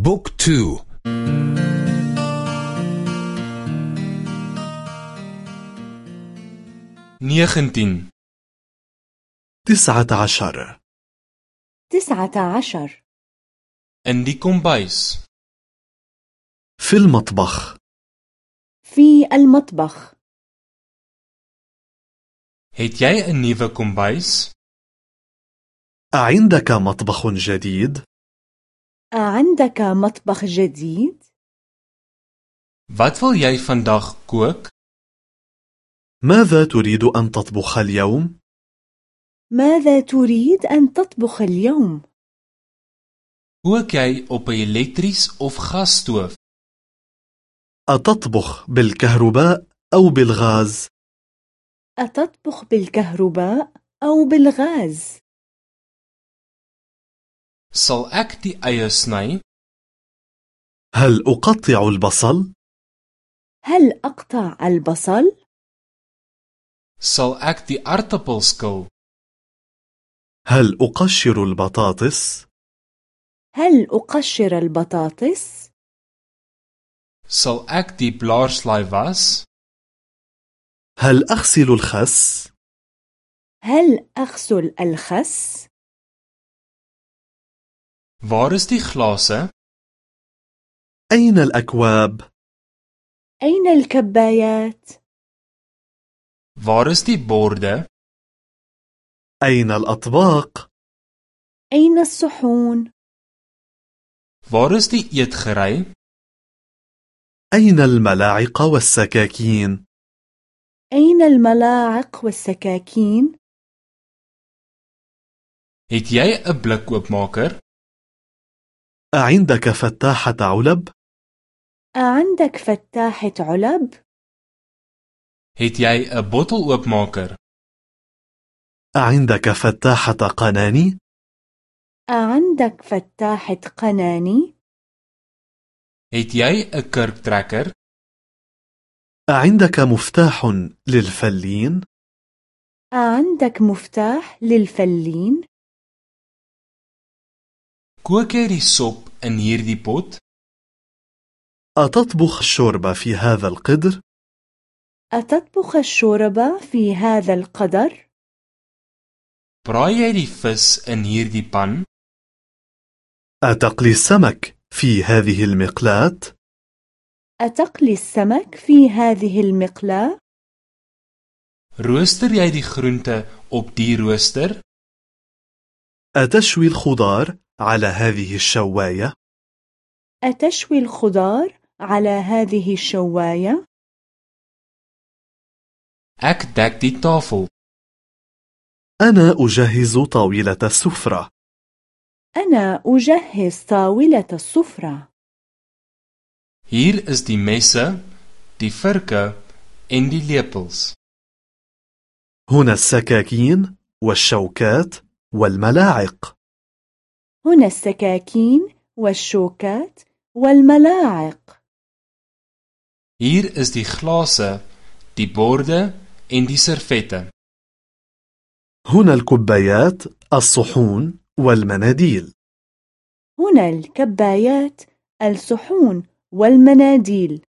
book two. negentien تسعة عشر. تسعة عشر. die kombuis في المطبخ. في المطبخ. het jy 'n nuwe kombuis أعندك مطبخ جديد؟ أعندك مطبخ جديد؟ wat wil jy vandag kook ماذا تريد أن تطبخ اليوم؟ ماذا تريد أن تطبخ اليوم؟ kook jy op 'n elektries of gasstoof أتطبخ بالكهرباء أو بالغاز؟ أتطبخ بالكهرباء أو بالغاز؟ Sal ek die eie sny هل أقطع البصل؟ هل أقطع البصل؟ sal ek die skil هل أقشر البطاطس؟ هل أقشر البطاطس؟ sal ek die blaarslaai was هل أغسل الخس؟ هل أغسل الخس؟ Waar is die glase أين الأكواب؟ أين الكبايات؟ waar is die borde أين الأطباق؟ أين الصحون؟ waar is die eetgerei أين الملاعق والسكاكين؟ أين الملاعق والسكاكين؟ het jy 'n blikoopmaker أعندك فتاحة علب؟ أعندك فتاحة علب؟ het jy 'n botteloopmaker أعندك فتاحة قناني؟ أعندك فتاحة قناني؟ het jy 'n kurktrekker أعندك مفتاح للفلين؟ أعندك مفتاح للفلين؟ Kook jy die sop in hierdie pot أتطبخ الشوربة في هذا القدر؟ أتطبخ الشوربة في هذا القدر؟ braai jy die vis in hierdie pan أتقلي السمك في هذه المقلاة؟ أتقلي السمك في هذه المقلاة؟ rooster jy die groente op die rooster أتشوي الخضار على هذه الشواية؟ أتشوي الخضار على هذه الشواية؟ ek dek die tafel أنا أجهز طاولة السفرة. أنا أجهز طاولة السفرة. Hier is die messe die virke en die lepels. هنا السكاكين والشوكات والملاعق. هنا السكاكين والشوكات والملاعق. Hier is die glase die borde en die servette. هنا الكبايات الصحون والمناديل. هنا الكبايات الصحون والمناديل.